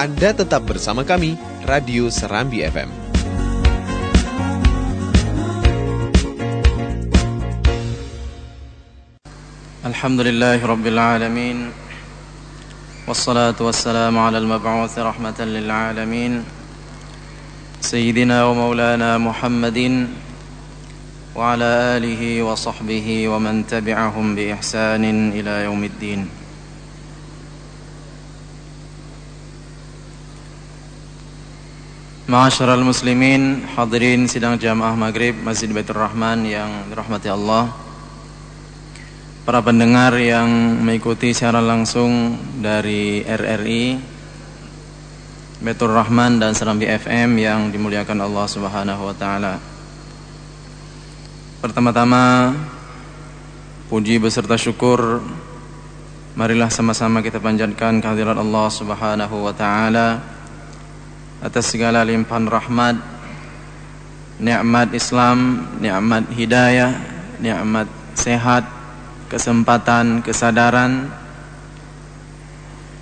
Anda tetap bersama kami, Radio Serambi FM. Alhamdulillah Rabbil Alamin. Wassalatu wassalamu ala al-mab'uth rahmatan lil alamin. Sayyidina wa maulana Muhammadin Wa ala alihi wa sahbihi wa man tabi'ahum bi ihsanin ila yaumiddin Ma'asyiral muslimin hadirin sidang jamaah maghrib Masjid Baitur Rahman yang dirahmati Allah para pendengar yang mengikuti secara langsung dari RRI Betul Rahman dan Serambi FM yang dimuliakan Allah Subhanahu wa taala. Pertama-tama puji beserta syukur marilah sama-sama kita panjatkan kehadiran Allah Subhanahu wa taala atas segala limpahan rahmat, nikmat Islam, nikmat hidayah, nikmat sehat kesempatan, kesadaran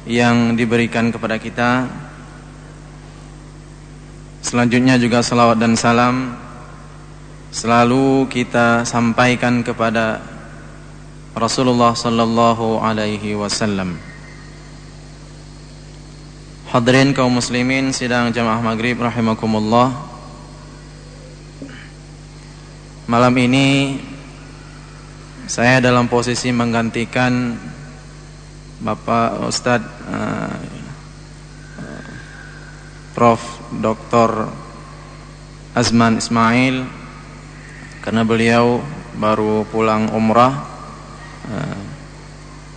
yang diberikan kepada kita. Selanjutnya juga salawat dan salam selalu kita sampaikan kepada Rasulullah sallallahu alaihi wasallam. Hadirin kaum muslimin sidang jamaah maghrib rahimakumullah. Malam ini saya dalam posisi menggantikan Bapak Ustadz uh, Prof. Dr. Azman Ismail karena beliau baru pulang umrah. Uh,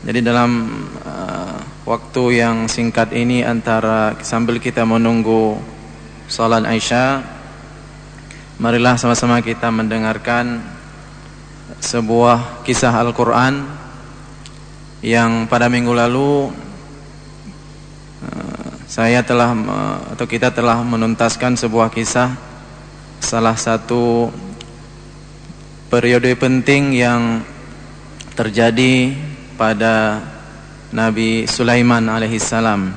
jadi dalam uh, waktu yang singkat ini antara sambil kita menunggu salat Aisyah, marilah sama-sama kita mendengarkan sebuah kisah Al-Quran yang pada minggu lalu eh, saya telah atau kita telah menuntaskan sebuah kisah salah satu periode penting yang terjadi pada Nabi Sulaiman alaihissalam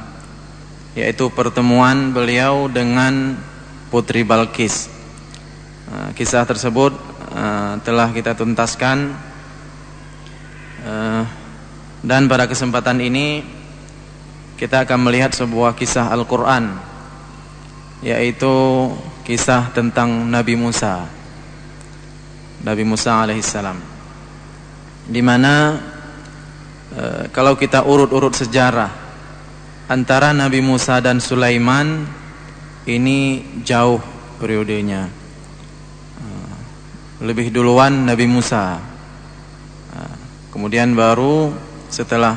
yaitu pertemuan beliau dengan Putri Balkis. Eh, kisah tersebut uh, telah kita tuntaskan. Uh, dan pada kesempatan ini kita akan melihat sebuah kisah Al-Quran yaitu kisah tentang Nabi Musa. Nabi Musa alaihissalam. Di mana uh, kalau kita urut-urut sejarah antara Nabi Musa dan Sulaiman ini jauh periodenya. Lebih duluan Nabi Musa. Nah, kemudian baru setelah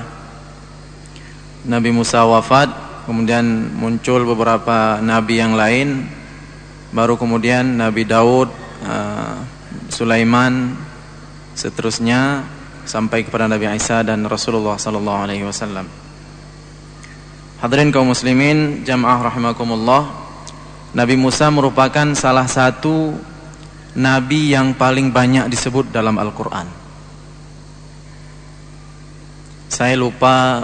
Nabi Musa wafat, kemudian muncul beberapa nabi yang lain, baru kemudian Nabi Daud, Sulaiman, seterusnya sampai kepada Nabi Isa dan Rasulullah sallallahu alaihi wasallam. Hadirin kaum muslimin, jamaah rahimakumullah. Nabi Musa merupakan salah satu nabi yang paling banyak disebut dalam Al-Quran. Saya lupa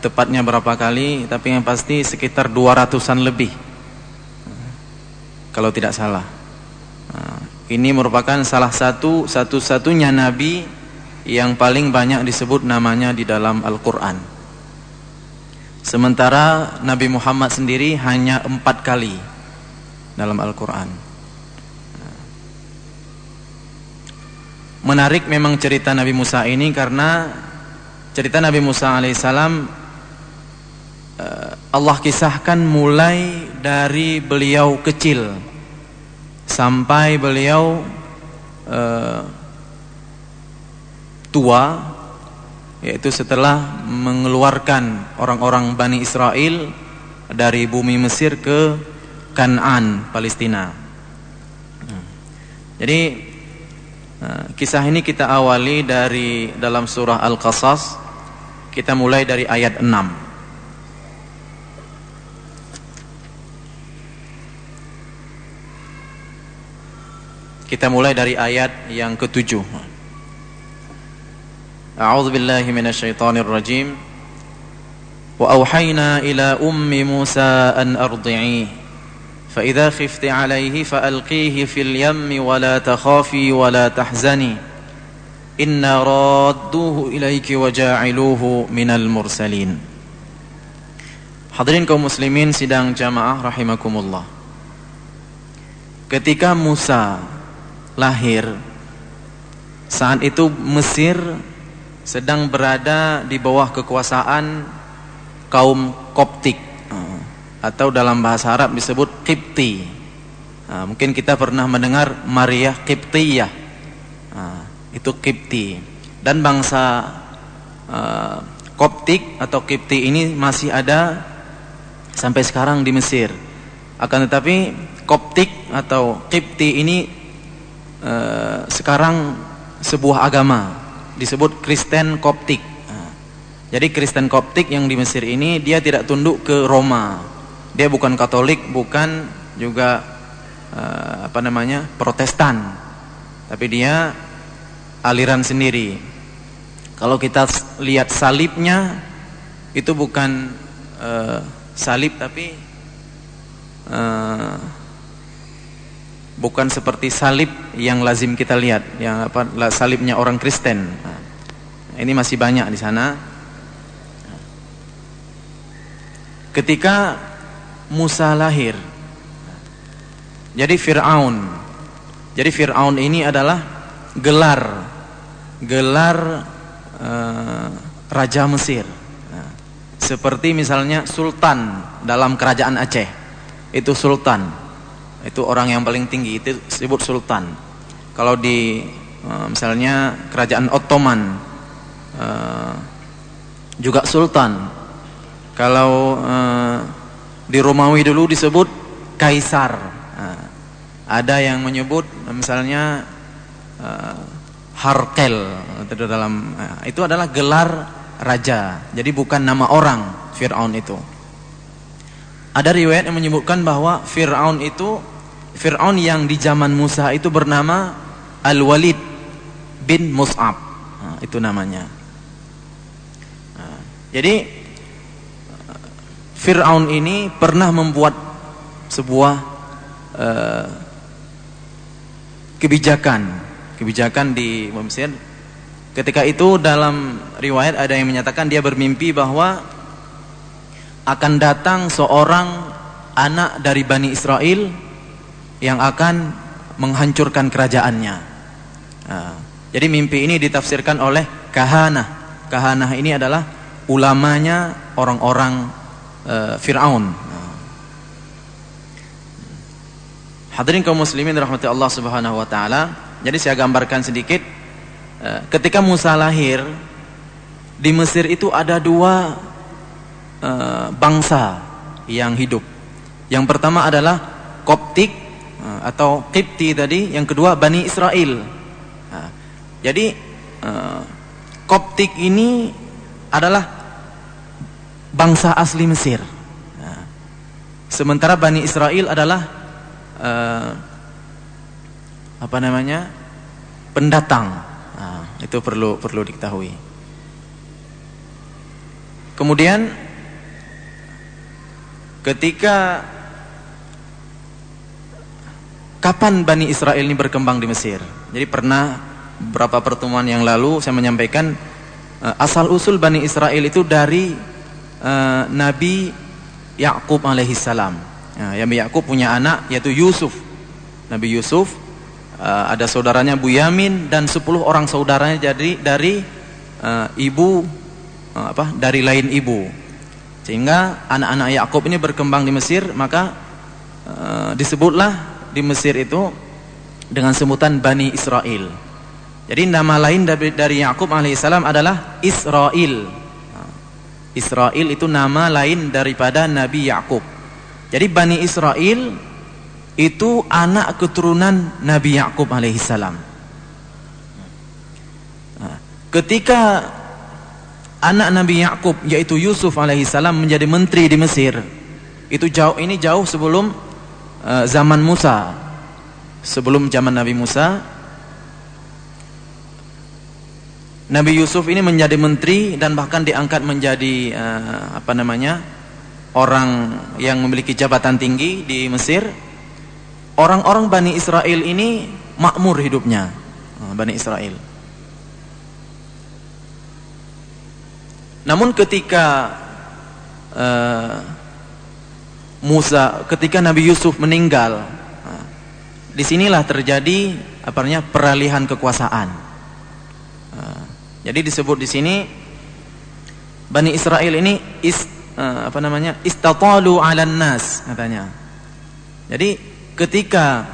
tepatnya berapa kali, tapi yang pasti sekitar 200-an lebih. Kalau tidak salah. Ini merupakan salah satu satu-satunya nabi yang paling banyak disebut namanya di dalam Al-Quran. Sementara Nabi Muhammad sendiri hanya empat kali dalam Al-Quran. Menarik memang cerita Nabi Musa ini karena cerita Nabi Musa alaihissalam eh, Allah kisahkan mulai dari beliau kecil sampai beliau uh, tua yaitu setelah mengeluarkan orang-orang Bani Israel dari bumi Mesir ke Kanan, Palestina. Hmm. Jadi Nah, kisah ini kita awali dari dalam surah Al-Qasas. Kita mulai dari ayat 6. Kita mulai dari ayat yang ketujuh. A'udzu billahi minasyaitonir rajim. وأوحينا إلى أم موسى أن أرضعيه فإذا خفت عليه فألقيه في اليم ولا تخافي ولا تحزني إنا رادوه إليك وجاعلوه من المرسلين Hadirin kaum muslimin sidang jamaah rahimakumullah. Ketika Musa lahir saat itu Mesir sedang berada di bawah kekuasaan kaum Koptik atau dalam bahasa Arab disebut Kipti. Nah, mungkin kita pernah mendengar Maria Kiptiyah. Nah, itu Kipti. Dan bangsa uh, Koptik atau Kipti ini masih ada sampai sekarang di Mesir. Akan tetapi Koptik atau Kipti ini uh, sekarang sebuah agama disebut Kristen Koptik. Jadi Kristen Koptik yang di Mesir ini dia tidak tunduk ke Roma. Dia bukan Katolik, bukan juga uh, apa namanya? Protestan. Tapi dia aliran sendiri. Kalau kita lihat salibnya itu bukan uh, salib tapi uh, bukan seperti salib yang lazim kita lihat, yang apa salibnya orang Kristen. Ini masih banyak di sana ketika Musa lahir. Jadi Fir'aun. Jadi Fir'aun ini adalah gelar gelar uh, raja Mesir. Seperti misalnya sultan dalam kerajaan Aceh. Itu sultan. Itu orang yang paling tinggi itu disebut sultan. Kalau di uh, misalnya kerajaan Ottoman uh, juga sultan kalau uh, di Romawi dulu disebut kaisar. Nah, ada yang menyebut misalnya uh, Harkel itu dalam itu adalah gelar raja. Jadi bukan nama orang Firaun itu. Ada riwayat yang menyebutkan bahwa Firaun itu Firaun yang di zaman Musa itu bernama Al-Walid bin Mus'ab. Itu namanya. Jadi Fir'aun ini pernah membuat sebuah uh, kebijakan. Kebijakan di Mesir. Ketika itu dalam riwayat ada yang menyatakan dia bermimpi bahwa akan datang seorang anak dari Bani Israel yang akan menghancurkan kerajaannya. Nah, jadi mimpi ini ditafsirkan oleh kahanah. Kahanah ini adalah ulamanya orang-orang uh, Fir'aun. Hadirin kaum muslimin rahmati Allah Subhanahu wa taala. Jadi saya gambarkan sedikit uh, ketika Musa lahir di Mesir itu ada dua uh, bangsa yang hidup. Yang pertama adalah Koptik atau Kipti tadi, yang kedua Bani Israel. Jadi Koptik ini adalah bangsa asli Mesir. Nah, sementara Bani Israel adalah uh, apa namanya pendatang. Nah, itu perlu perlu diketahui. Kemudian ketika kapan Bani Israel ini berkembang di Mesir? Jadi pernah beberapa pertemuan yang lalu saya menyampaikan uh, asal usul Bani Israel itu dari uh, Nabi Yakub alaihissalam. Ya, Nabi Yakub punya anak yaitu Yusuf. Nabi Yusuf uh, ada saudaranya Buyamin dan 10 orang saudaranya jadi dari uh, ibu uh, apa? Dari lain ibu. Sehingga anak-anak Yakub ini berkembang di Mesir, maka uh, disebutlah di Mesir itu dengan sebutan Bani Israel. Jadi nama lain dari, dari Yakub alaihissalam adalah Israel. Israel itu nama lain daripada Nabi Yakub. Jadi Bani Israel itu anak keturunan Nabi Yakub alaihissalam. Nah, ketika anak Nabi Yakub yaitu Yusuf alaihissalam menjadi menteri di Mesir, itu jauh ini jauh sebelum uh, zaman Musa, sebelum zaman Nabi Musa. Nabi Yusuf ini menjadi menteri dan bahkan diangkat menjadi uh, apa namanya orang yang memiliki jabatan tinggi di Mesir. Orang-orang Bani Israel ini makmur hidupnya, uh, Bani Israel. Namun ketika uh, Musa, ketika Nabi Yusuf meninggal, uh, di sinilah terjadi apa namanya peralihan kekuasaan. Jadi disebut di sini Bani Israel ini is, uh, apa namanya? istatalu 'alan nas katanya. Jadi ketika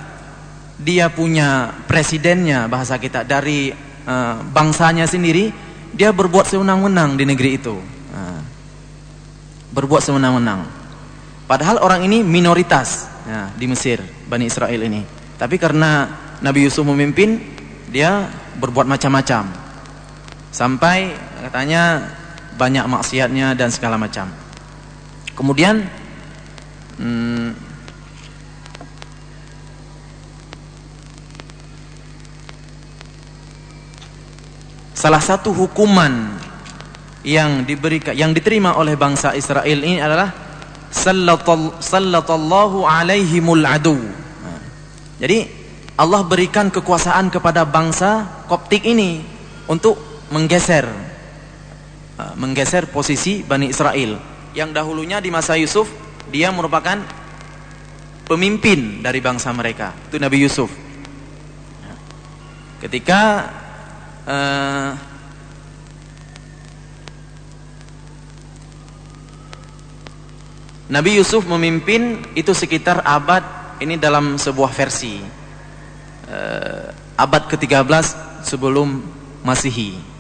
dia punya presidennya bahasa kita dari uh, bangsanya sendiri, dia berbuat sewenang-wenang di negeri itu. Uh, berbuat sewenang-wenang. Padahal orang ini minoritas ya, di Mesir, Bani Israel ini. Tapi karena Nabi Yusuf memimpin, dia berbuat macam-macam sampai katanya banyak maksiatnya dan segala macam. Kemudian hmm, salah satu hukuman yang diberikan yang diterima oleh bangsa Israel ini adalah sallallahu alaihimul adu. jadi Allah berikan kekuasaan kepada bangsa Koptik ini untuk menggeser. Uh, menggeser posisi Bani Israel. Yang dahulunya di masa Yusuf dia merupakan pemimpin dari bangsa mereka. Itu Nabi Yusuf. Ketika uh, Nabi Yusuf memimpin itu sekitar abad ini dalam sebuah versi uh, abad ke-13 sebelum Masehi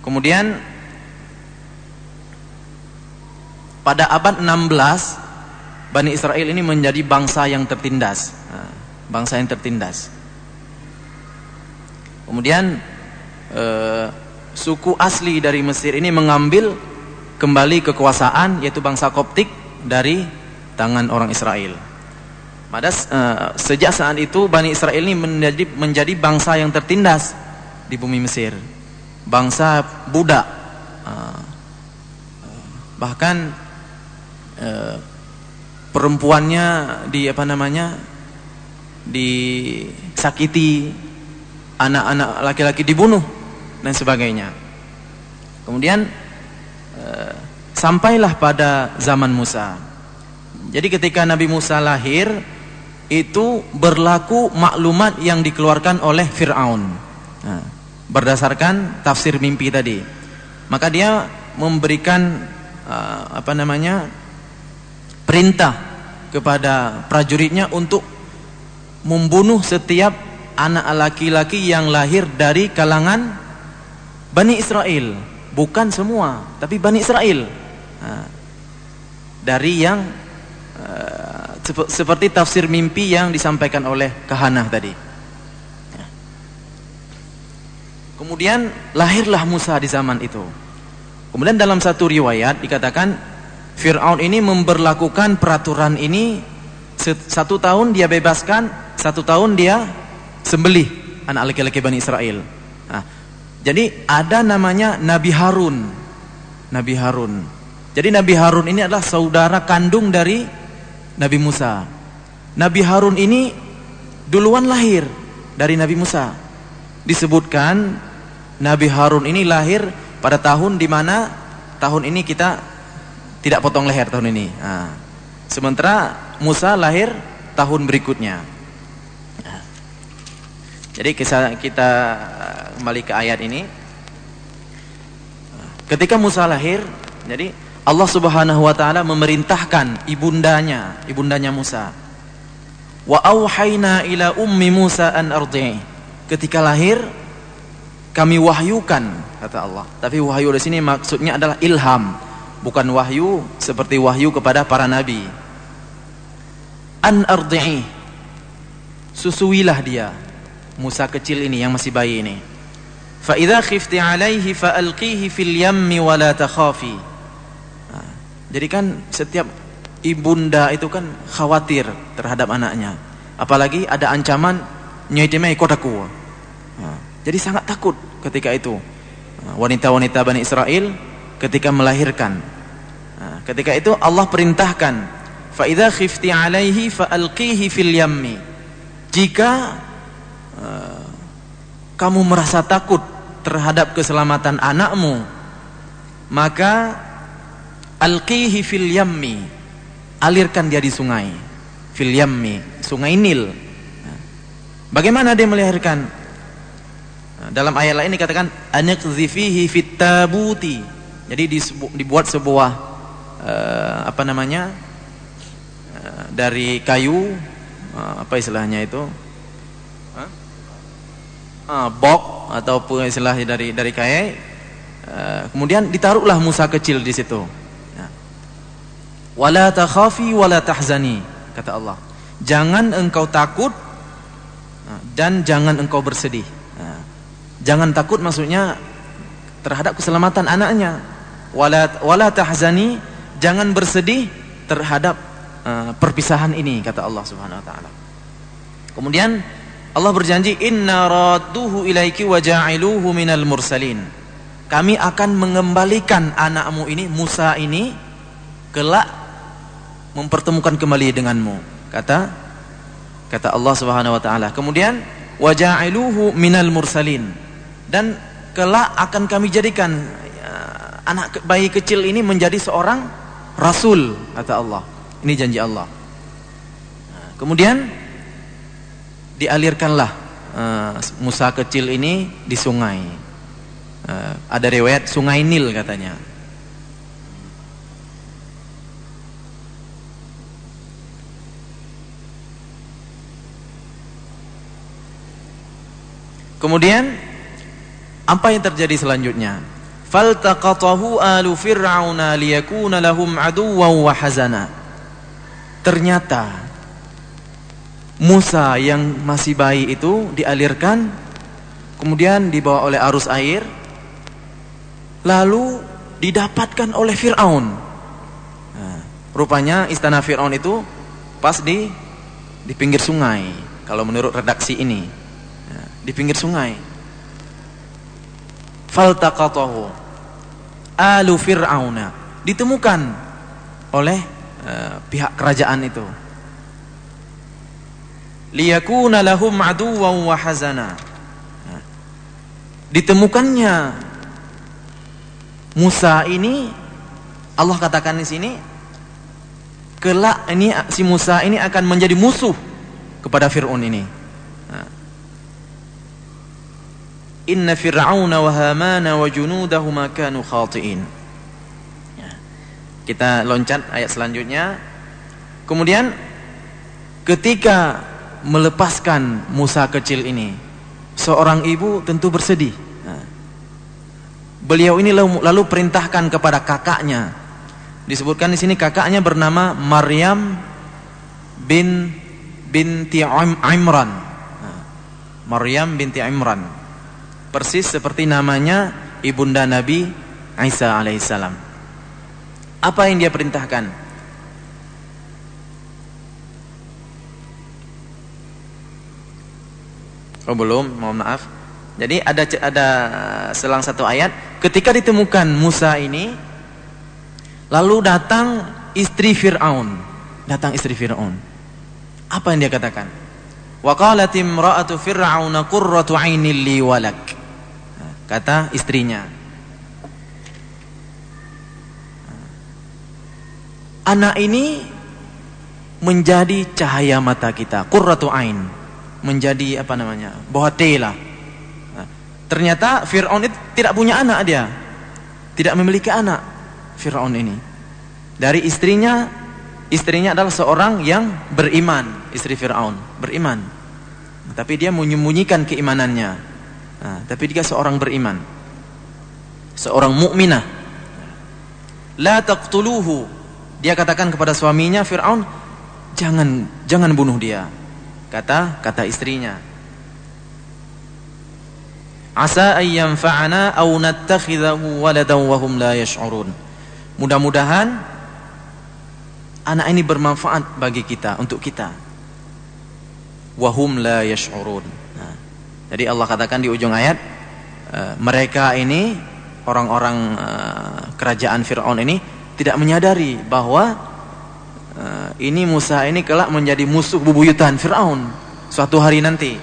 Kemudian pada abad 16 Bani Israel ini menjadi bangsa yang tertindas. Bangsa yang tertindas. Kemudian eh, suku asli dari Mesir ini mengambil kembali kekuasaan yaitu bangsa Koptik dari tangan orang Israel. Pada eh, sejak saat itu Bani Israel ini menjadi menjadi bangsa yang tertindas di bumi Mesir bangsa budak ah. bahkan eh, perempuannya di apa namanya disakiti anak-anak laki-laki dibunuh dan sebagainya. Kemudian eh, sampailah pada zaman Musa. Jadi ketika Nabi Musa lahir itu berlaku maklumat yang dikeluarkan oleh Fir'aun. Nah, berdasarkan tafsir mimpi tadi. Maka dia memberikan uh, apa namanya? perintah kepada prajuritnya untuk membunuh setiap anak laki-laki yang lahir dari kalangan Bani Israel, bukan semua, tapi Bani Israel. Uh, dari yang uh, seperti tafsir mimpi yang disampaikan oleh Kahanah tadi. Kemudian lahirlah Musa di zaman itu. Kemudian dalam satu riwayat dikatakan Fir'aun ini memberlakukan peraturan ini satu tahun dia bebaskan, satu tahun dia sembelih anak laki-laki Bani Israel. Nah, jadi ada namanya Nabi Harun. Nabi Harun. Jadi Nabi Harun ini adalah saudara kandung dari Nabi Musa. Nabi Harun ini duluan lahir dari Nabi Musa. Disebutkan Nabi Harun ini lahir pada tahun di mana tahun ini kita tidak potong leher tahun ini. Nah, sementara Musa lahir tahun berikutnya. Jadi kita, kita kembali ke ayat ini. Ketika Musa lahir, jadi Allah Subhanahu wa taala memerintahkan ibundanya, ibundanya Musa. Wa auhayna ila ummi Musa an ardi'i. Ketika lahir, kami wahyukan kata Allah. Tapi wahyu di sini maksudnya adalah ilham, bukan wahyu seperti wahyu kepada para nabi. An ardi'i. Susuilah dia. Musa kecil ini yang masih bayi ini. Fa idza khifti 'alaihi fa alqihi fil yammi wa la takhafi. Nah, jadi kan setiap ibunda itu kan khawatir terhadap anaknya. Apalagi ada ancaman nyaitemai kotaku. Nah, Jadi sangat takut ketika itu. Wanita-wanita Bani Israel ketika melahirkan. ketika itu Allah perintahkan, "Fa idza khifti 'alaihi fa'alqihi fil yammi." Jika uh, kamu merasa takut terhadap keselamatan anakmu, maka alqihi fil yammi. Alirkan dia di sungai. Fil yammi, sungai Nil. Bagaimana dia melahirkan? Dalam ayat lain dikatakan anqdhifihi fit tabuti. Jadi dibuat sebuah uh, apa namanya? Uh, dari kayu uh, apa istilahnya itu? Huh? Uh, bok ataupun istilahnya dari dari kayu. Uh, kemudian ditaruhlah Musa kecil di situ. Ya. Wala takhafi wala tahzani kata Allah. Jangan engkau takut dan jangan engkau bersedih. Jangan takut maksudnya terhadap keselamatan anaknya. Wala wala tahzani, jangan bersedih terhadap uh, perpisahan ini kata Allah Subhanahu wa taala. Kemudian Allah berjanji inna radduhu ilaiki wa ja'iluhu minal mursalin. Kami akan mengembalikan anakmu ini Musa ini kelak mempertemukan kembali denganmu. Kata kata Allah Subhanahu wa taala. Kemudian wa ja'iluhu minal mursalin dan kelak akan kami jadikan uh, anak bayi kecil ini menjadi seorang rasul kata Allah. Ini janji Allah. Nah, kemudian dialirkanlah uh, Musa kecil ini di sungai. Uh, ada riwayat sungai Nil katanya. Kemudian apa yang terjadi selanjutnya? Faltaqatahu alu fir'auna liyakuna lahum aduwwan wa hazana. Ternyata Musa yang masih bayi itu dialirkan kemudian dibawa oleh arus air lalu didapatkan oleh Firaun. Nah, rupanya istana Firaun itu pas di di pinggir sungai kalau menurut redaksi ini. Nah, di pinggir sungai faltaqatahu. Alu fir'auna. Ditemukan oleh uh, pihak kerajaan itu. Liyakuna lahum aduwwan wa hazana. Ditemukannya Musa ini Allah katakan di sini kelak ini si Musa ini akan menjadi musuh kepada Firaun ini Inna fir'auna wa hamana wa junudahuma kanu khati'in. Ya. Kita loncat ayat selanjutnya. Kemudian ketika melepaskan Musa kecil ini, seorang ibu tentu bersedih. Ya. Beliau ini lalu, lalu perintahkan kepada kakaknya. Disebutkan di sini kakaknya bernama Maryam bin binti Imran. Ya. Maryam binti Imran persis seperti namanya ibunda Nabi Isa alaihissalam. Apa yang dia perintahkan? Oh belum, mohon maaf. Jadi ada ada selang satu ayat, ketika ditemukan Musa ini, lalu datang istri Fir'aun, datang istri Fir'aun. Apa yang dia katakan? Wa qalat imra'atu fir'auna qurratu 'ainil li walak kata istrinya. Anak ini menjadi cahaya mata kita, qurratu ain, menjadi apa namanya? bohatela. Nah, ternyata Firaun itu tidak punya anak dia. Tidak memiliki anak Firaun ini. Dari istrinya, istrinya adalah seorang yang beriman, istri Firaun, beriman. Tapi dia menyembunyikan keimanannya. Nah, tapi dia seorang beriman. Seorang mukminah. La taqtuluhu. Dia katakan kepada suaminya Firaun, "Jangan jangan bunuh dia." Kata kata istrinya. Asa ayyam fa'ana aw nattakhidahu waladan wa hum la yash'urun. Mudah-mudahan anak ini bermanfaat bagi kita, untuk kita. Wahum la yash'urun Jadi Allah katakan di ujung ayat uh, mereka ini orang-orang uh, kerajaan Firaun ini tidak menyadari bahwa uh, ini Musa ini kelak menjadi musuh bubuyutan Firaun suatu hari nanti.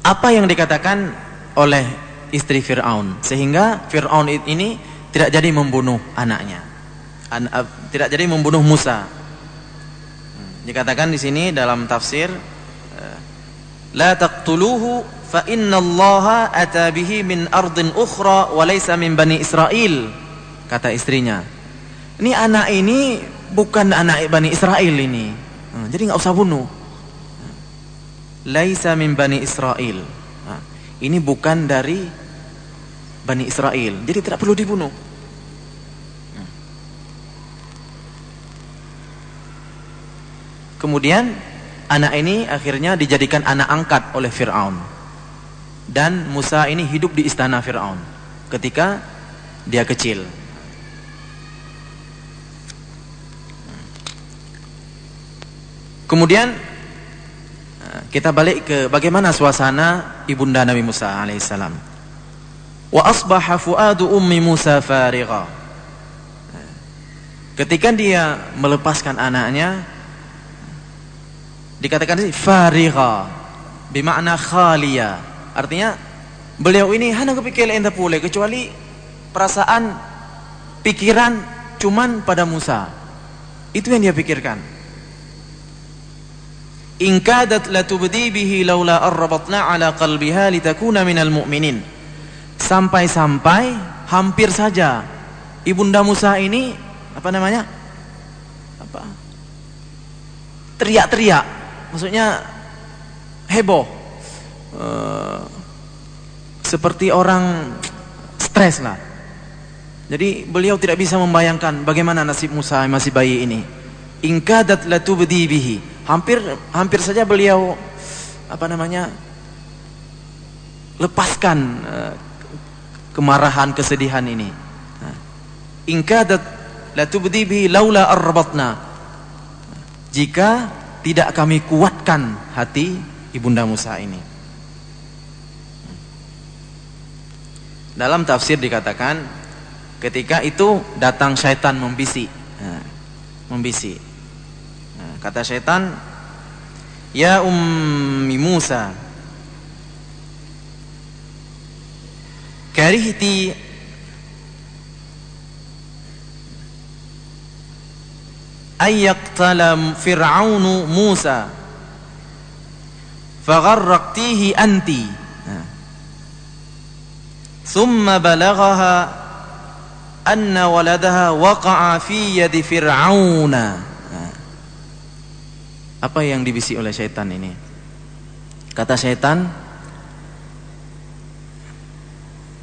Apa yang dikatakan oleh istri Fir'aun. Sehingga Fir'aun ini tidak jadi membunuh anaknya. An uh, tidak jadi membunuh Musa. Hmm. dikatakan di sini dalam tafsir uh, la taqtuluhu fa innallaha ata bihi min ardin ukhra wa laysa min bani Israel kata istrinya. Ini anak ini bukan anak Bani Israel ini. Hmm, jadi nggak usah bunuh. Hmm. laisa min Bani Israel ini bukan dari Bani Israel. Jadi tidak perlu dibunuh. Kemudian anak ini akhirnya dijadikan anak angkat oleh Fir'aun. Dan Musa ini hidup di istana Fir'aun ketika dia kecil. Kemudian kita balik ke bagaimana suasana ibunda Nabi Musa alaihissalam. Wa asbaha fuadu ummi Musa farigha. Ketika dia melepaskan anaknya dikatakan ini farigha bermakna khaliya. Artinya beliau ini hanya kepikir enta pule kecuali perasaan pikiran cuman pada Musa. Itu yang dia pikirkan in kadat latubdi bihi laula arrabatna ala qalbiha litakuna minal mu'minin. Sampai-sampai hampir saja ibunda Musa ini apa namanya? Apa? Teriak-teriak. Maksudnya heboh. Uh, seperti orang stres lah. Jadi beliau tidak bisa membayangkan bagaimana nasib Musa masih bayi ini. In kadat latubdi bihi hampir hampir saja beliau apa namanya lepaskan uh, kemarahan kesedihan ini. Ingkadat la tubdi bihi laula arbatna jika tidak kami kuatkan hati ibunda Musa ini. Dalam tafsir dikatakan ketika itu datang syaitan membisi membisi Kata setan, "Ya ummi Musa, karihti ayyaqtala fir'aunu Musa fagharraqtihi anti. Thumma balaghaha anna waladaha waqa'a fi yadi fir'auna apa yang dibisi oleh setan ini? Kata setan,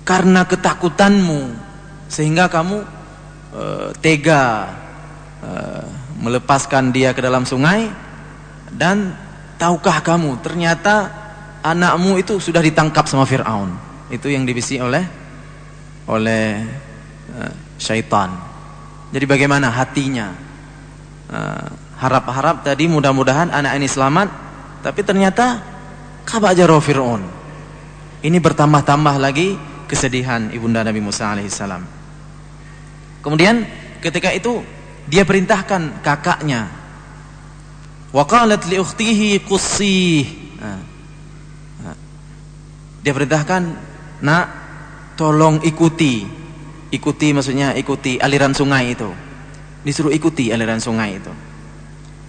karena ketakutanmu sehingga kamu e, tega e, melepaskan dia ke dalam sungai dan tahukah kamu ternyata anakmu itu sudah ditangkap sama Firaun. Itu yang dibisi oleh oleh e, syaitan. Jadi bagaimana hatinya? E, harap-harap tadi mudah-mudahan anak ini selamat tapi ternyata kabajaro Fir'aun. Ini bertambah-tambah lagi kesedihan ibunda Nabi Musa alaihissalam kemudian ketika itu dia perintahkan kakaknya waqalat ukhtihi qussih. Dia perintahkan nak tolong ikuti. Ikuti maksudnya ikuti aliran sungai itu. Disuruh ikuti aliran sungai itu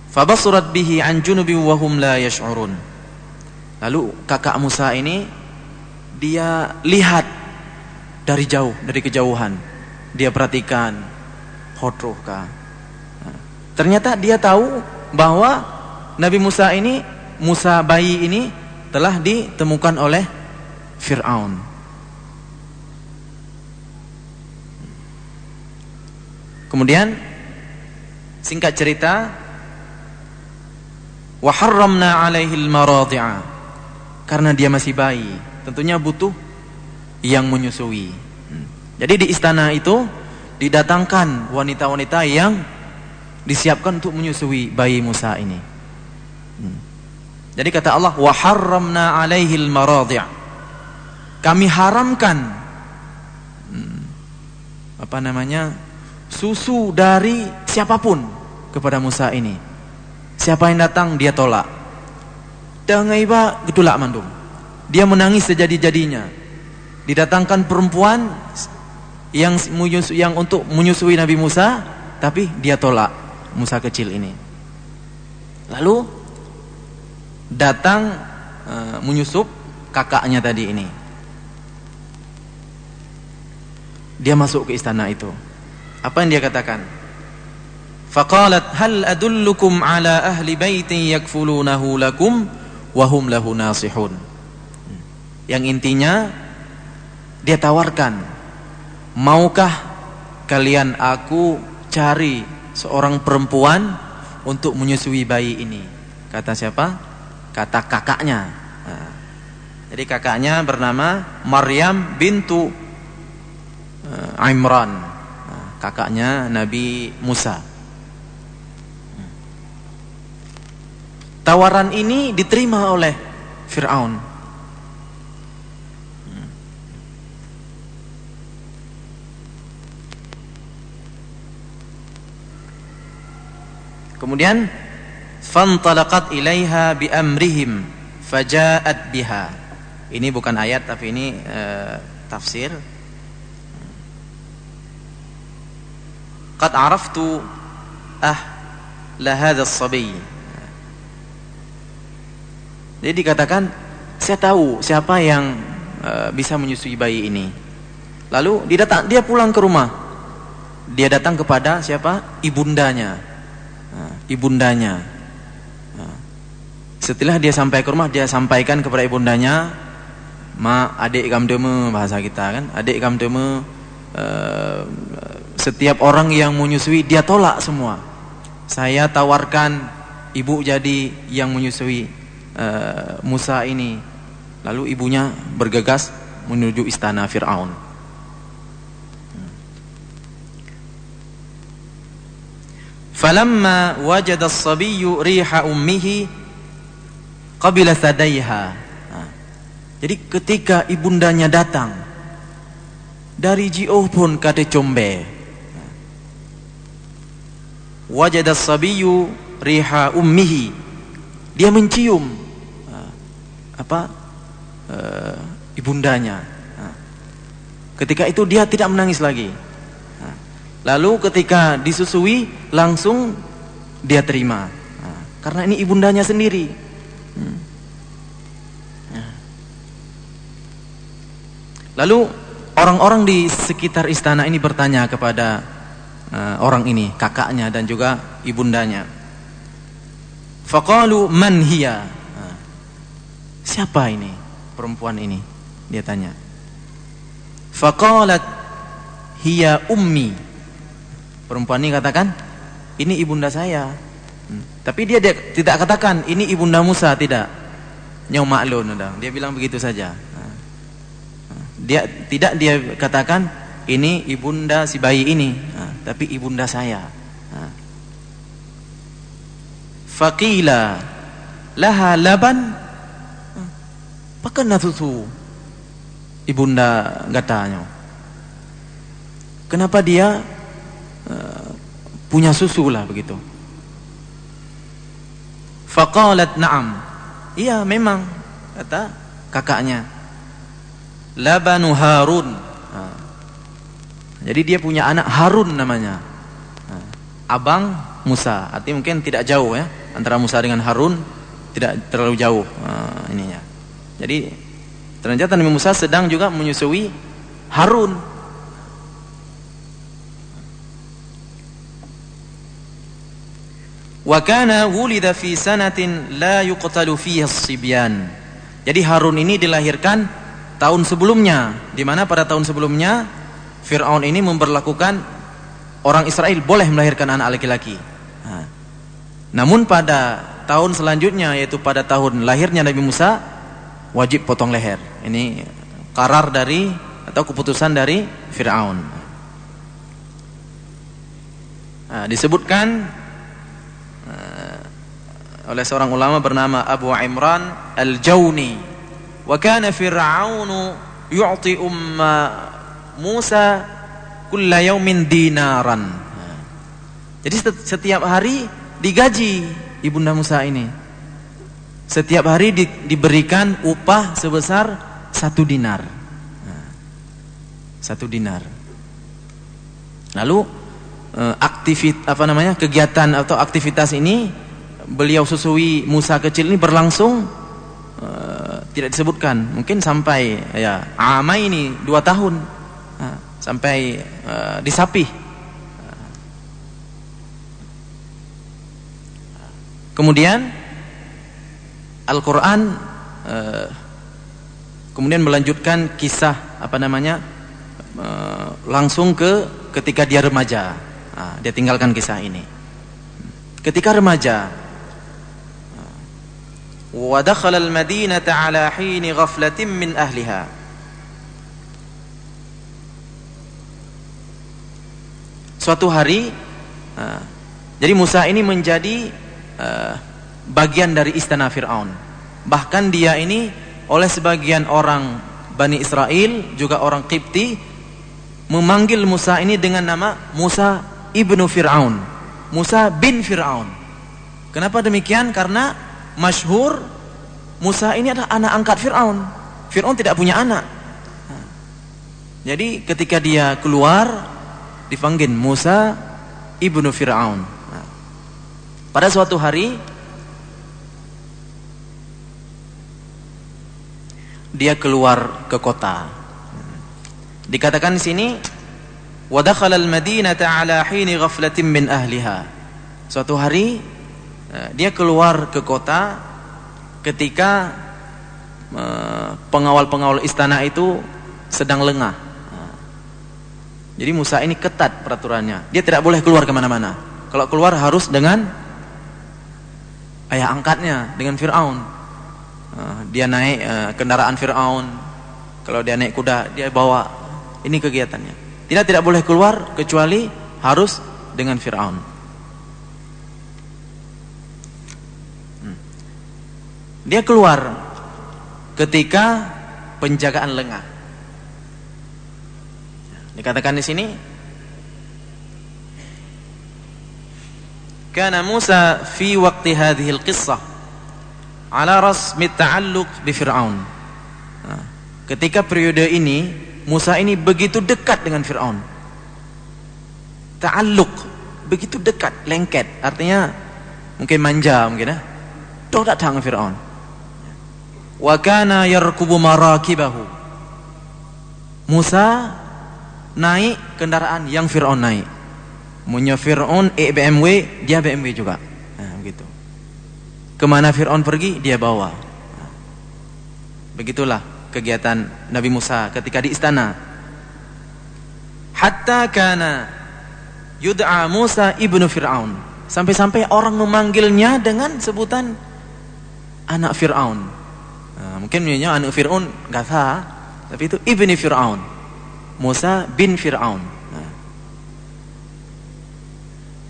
Fabasurat bihi an junubi wa hum la yash'urun. Lalu kakak Musa ini dia lihat dari jauh, dari kejauhan. Dia perhatikan khodruhka. Ternyata dia tahu bahwa Nabi Musa ini, Musa bayi ini telah ditemukan oleh Fir'aun. Kemudian singkat cerita wa harramna alaihi al karena dia masih bayi tentunya butuh yang menyusui hmm. Jadi di istana itu didatangkan wanita-wanita yang disiapkan untuk menyusui bayi Musa ini. Hmm. Jadi kata Allah, "Wa harramna 'alaihil maradhi'." Kami haramkan hmm, apa namanya? susu dari siapa pun kepada Musa ini. Siapa yang datang dia tolak. Dangaiba getulak mandum. Dia menangis sejadi-jadinya. Didatangkan perempuan yang yang untuk menyusui Nabi Musa, tapi dia tolak Musa kecil ini. Lalu datang uh, menyusup kakaknya tadi ini. Dia masuk ke istana itu. Apa yang dia katakan? Hal adullukum ala ahli baitin yakfulunahu lakum wa hum lahu nasihun. Yang intinya dia tawarkan, maukah kalian aku cari seorang perempuan untuk menyusui bayi ini? Kata siapa? Kata kakaknya. Nah, jadi kakaknya bernama Maryam bintu uh, Imran. Nah, kakaknya Nabi Musa. Tawaran ini diterima oleh Fir'aun. Kemudian fantalaqat ilaiha bi amrihim faja'at biha. Ini bukan ayat tapi ini uh, tafsir. Qad araftu ah la hadha as-sabiy jadi dikatakan saya tahu siapa yang uh, bisa menyusui bayi ini. Lalu dia datang, dia pulang ke rumah. Dia datang kepada siapa? Ibundanya. Nah, ibundanya. Nah, setelah dia sampai ke rumah, dia sampaikan kepada ibundanya, "Ma, adik kamdeme bahasa kita kan, adik kamdeme uh, setiap orang yang menyusui dia tolak semua. Saya tawarkan ibu jadi yang menyusui uh, Musa ini. Lalu ibunya bergegas menuju istana Fir'aun. Falamma wajada as-sabiyyu riha ummihi qabila sadaiha. Nah, jadi ketika ibundanya datang dari jauh pun kata combe. Wajada as-sabiyyu riha ummihi. Dia mencium apa uh, ibundanya. Nah, ketika itu dia tidak menangis lagi. Nah, lalu ketika disusui langsung dia terima. Nah, karena ini ibundanya sendiri. Hmm. Lalu orang-orang di sekitar istana ini bertanya kepada uh, orang ini, kakaknya dan juga ibundanya. Faqalu man hiya? Siapa ini perempuan ini? Dia tanya. Faqalat hiya ummi. Perempuan ini katakan, ini ibunda saya. Hmm. Tapi dia, dia tidak katakan ini ibunda Musa, tidak. Nyau maklun Dia bilang begitu saja. Dia tidak dia katakan ini ibunda si bayi ini, tapi ibunda saya. Faqila laha laban Pakan susu ibunda katanya. Kenapa dia uh, punya susu lah begitu? Faqalat na'am. Iya memang kata kakaknya. Labanu Harun. Nah. Jadi dia punya anak Harun namanya. Nah. Abang Musa. Artinya mungkin tidak jauh ya antara Musa dengan Harun tidak terlalu jauh uh, ininya. Jadi ternyata Nabi Musa sedang juga menyusui Harun. Wa kana wulida fi sanatin la yuqtalu fiha sibyan. Jadi Harun ini dilahirkan tahun sebelumnya, di mana pada tahun sebelumnya Firaun ini memperlakukan orang Israel boleh melahirkan anak laki-laki. Nah. Namun pada tahun selanjutnya yaitu pada tahun lahirnya Nabi Musa wajib potong leher. Ini karar dari atau keputusan dari Fir'aun. Nah, disebutkan uh, oleh seorang ulama bernama Abu Imran Al-Jawni. Wa kana Fir'aunu yu'ti umma Musa kulla yaumin dinaran. Nah, jadi setiap hari digaji ibunda Musa ini. Setiap hari di, diberikan upah sebesar satu dinar. Nah, satu dinar. Lalu eh, aktivit apa namanya kegiatan atau aktivitas ini beliau susui Musa kecil ini berlangsung uh, tidak disebutkan mungkin sampai ya ama ini dua tahun uh, sampai uh, disapih kemudian Al-Quran uh, kemudian melanjutkan kisah apa namanya uh, langsung ke ketika dia remaja. Nah, dia tinggalkan kisah ini. Ketika remaja, wa dakhala al-madinata ala hini ghaflatin min. Suatu hari, uh, jadi Musa ini menjadi uh, bagian dari istana Fir'aun. Bahkan dia ini oleh sebagian orang Bani Israel, juga orang Qibti, memanggil Musa ini dengan nama Musa ibnu Fir'aun. Musa bin Fir'aun. Kenapa demikian? Karena masyhur Musa ini adalah anak angkat Fir'aun. Fir'aun tidak punya anak. Jadi ketika dia keluar, dipanggil Musa ibnu Fir'aun. Pada suatu hari, dia keluar ke kota. Dikatakan di sini wa dakhala al-madinata ala hini ghaflatin min ahliha. Suatu hari eh, dia keluar ke kota ketika eh, pengawal-pengawal istana itu sedang lengah. Jadi Musa ini ketat peraturannya. Dia tidak boleh keluar ke mana-mana. Kalau keluar harus dengan ayah angkatnya, dengan Fir'aun. Ah, dia naik uh, kendaraan Fir'aun. Kalau dia naik kuda dia bawa. Ini kegiatannya. Tidak tidak boleh keluar kecuali harus dengan Fir'aun. Hmm. dia keluar ketika penjagaan lengah. Dikatakan di sini kana Musa fi waqti hadhihi al-qissah ala rasmi ta'alluq bi Fir'aun. Ketika periode ini Musa ini begitu dekat dengan Fir'aun. Ta'alluq begitu dekat, lengket, artinya mungkin manja mungkin ya. Doh datang Fir'aun. Wa kana yarkubu marakibahu. Musa naik kendaraan yang Fir'aun naik. Punya Fir'aun e BMW, dia BMW juga. Ke mana Fir'aun pergi, dia bawa. Begitulah kegiatan Nabi Musa ketika di istana. Hatta kana yud'a Musa ibnu Fir'aun. Sampai-sampai orang memanggilnya dengan sebutan anak Fir'aun. Nah, mungkin punya anak Fir'aun nggak tahu, tapi itu ibni Fir'aun. Musa bin Fir'aun.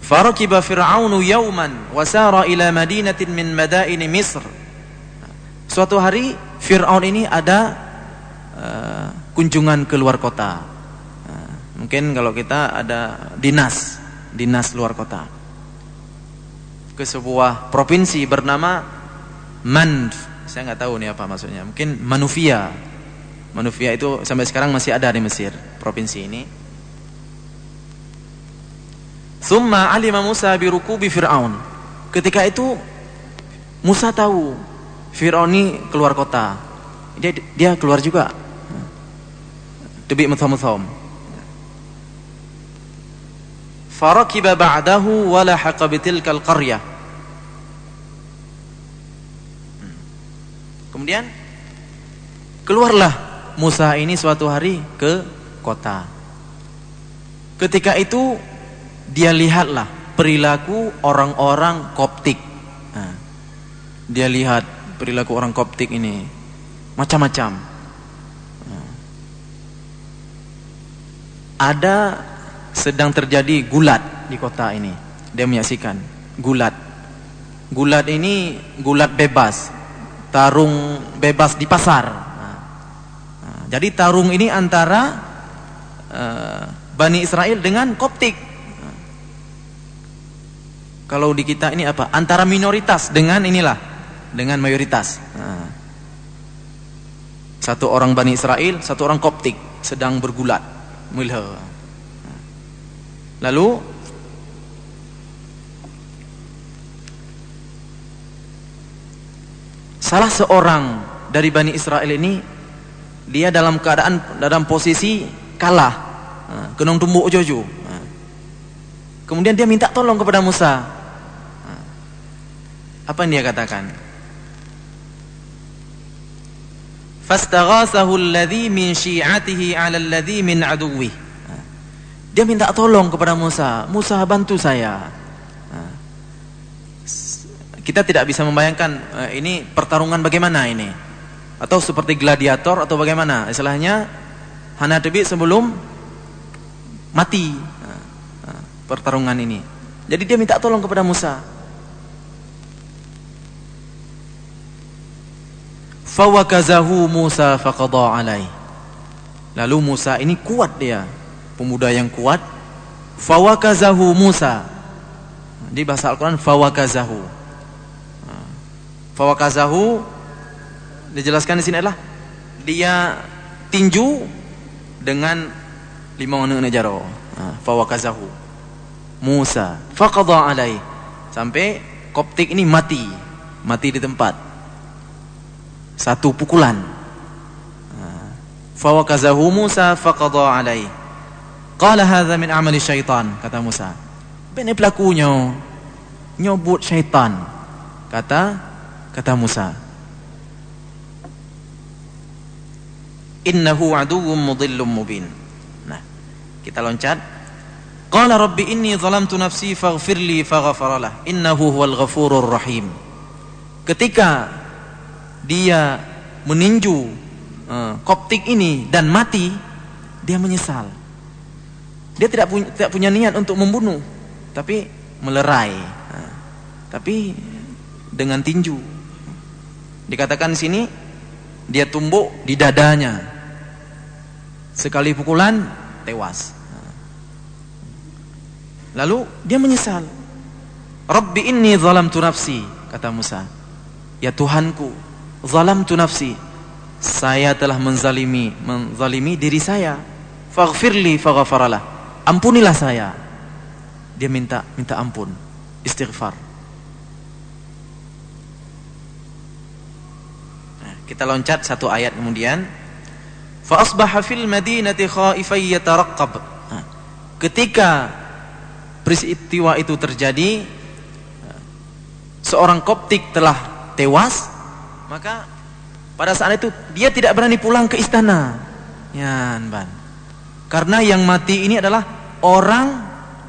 Farakiba Fir'aunu yauman wasara ila madinatin min madaini Misr. Suatu hari Fir'aun ini ada uh, kunjungan ke luar kota. Uh, mungkin kalau kita ada dinas, dinas luar kota. Ke sebuah provinsi bernama Manf. Saya nggak tahu nih apa maksudnya. Mungkin Manufia. Manufia itu sampai sekarang masih ada di Mesir, provinsi ini. Thumma alima Musa birukubi Fir'aun. Ketika itu Musa tahu Fir'aun ini keluar kota. Dia, dia keluar juga. Debi mutham-mutham. Farakiba ba'dahu wa lahaqa bitilkal qaryah. Kemudian keluarlah Musa ini suatu hari ke kota. Ketika itu dia lihatlah perilaku orang-orang Koptik. Nah, dia lihat perilaku orang Koptik ini macam-macam. Nah, ada sedang terjadi gulat di kota ini. Dia menyaksikan gulat. Gulat ini gulat bebas, tarung bebas di pasar. Jadi tarung ini antara uh, Bani Israel dengan Koptik. Nah, kalau di kita ini apa? Antara minoritas dengan inilah, dengan mayoritas. Nah, satu orang Bani Israel, satu orang Koptik sedang bergulat. Mulha. Lalu salah seorang dari Bani Israel ini dia dalam keadaan dalam posisi kalah. Kenong tumbuk jojo. Kemudian dia minta tolong kepada Musa. Apa yang dia katakan? fastaghasahu alladhi min syi'atihi 'ala alladhi min aduwwi. Dia minta tolong kepada Musa. Musa bantu saya. Kita tidak bisa membayangkan eh, ini pertarungan bagaimana ini. Atau seperti gladiator atau bagaimana. Istilahnya hanadebi sebelum mati pertarungan ini. Jadi dia minta tolong kepada Musa Fawakazahu Musa faqada alai. Lalu Musa ini kuat dia, pemuda yang kuat. Fawakazahu Musa. Di bahasa Al-Qur'an fawakazahu. Fawakazahu dijelaskan di sini adalah dia tinju dengan lima warna jaro. Fawakazahu Musa faqada alai. Sampai Koptik ini mati, mati di tempat satu pukulan. Fawakazahu Musa faqadha alai qala hadha min amali syaitan kata Musa. Bene pelakunya? Nyobut syaitan kata kata Musa. Innahu aduwwum mudhillum mubin. Nah kita loncat. Qala rabbi inni zalamtu nafsi faghfirli faghfaralah innahu huwal ghafurur rahim. Ketika dia meninju uh, koptik ini dan mati, dia menyesal. Dia tidak punya, tidak punya niat untuk membunuh, tapi melerai. Uh, tapi dengan tinju. Dikatakan di sini dia tumbuk di dadanya. Sekali pukulan tewas. Lalu dia menyesal. Rabbi inni zalamtu nafsi, kata Musa. Ya Tuhanku, zalamtu nafsi. Saya telah menzalimi menzalimi diri saya. Faghfirli faghfaralah. Ampunilah saya. Dia minta minta ampun. Istighfar. Nah, kita loncat satu ayat kemudian. Fa asbaha fil madinati khaifan yataraqqab. Nah, ketika peristiwa itu terjadi seorang koptik telah tewas maka pada saat itu dia tidak berani pulang ke istana. Ya, ban. Karena yang mati ini adalah orang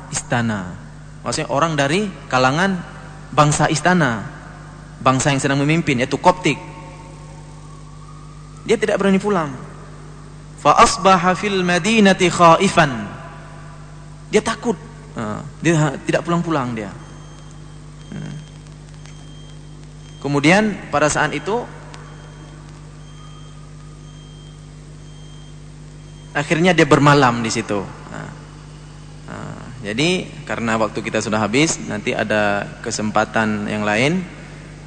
istana. Maksudnya orang dari kalangan bangsa istana. Bangsa yang sedang memimpin yaitu Koptik. Dia tidak berani pulang. Fa asbaha fil madinati khaifan. Dia takut. Dia tidak pulang-pulang dia. Hmm. Kemudian pada saat itu akhirnya dia bermalam di situ. Nah, nah, jadi karena waktu kita sudah habis, nanti ada kesempatan yang lain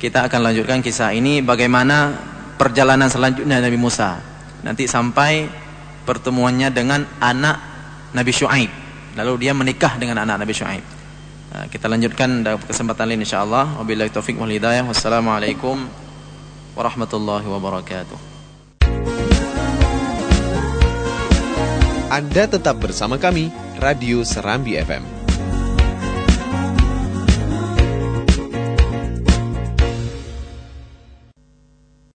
kita akan lanjutkan kisah ini bagaimana perjalanan selanjutnya Nabi Musa. Nanti sampai pertemuannya dengan anak Nabi Shu'aib. Lalu dia menikah dengan anak Nabi Shu'aib. Nah, kita lanjutkan dalam kesempatan lain insyaallah. Wabillahi taufik wal hidayah. Wassalamualaikum warahmatullahi wabarakatuh. Anda tetap bersama kami Radio Serambi FM.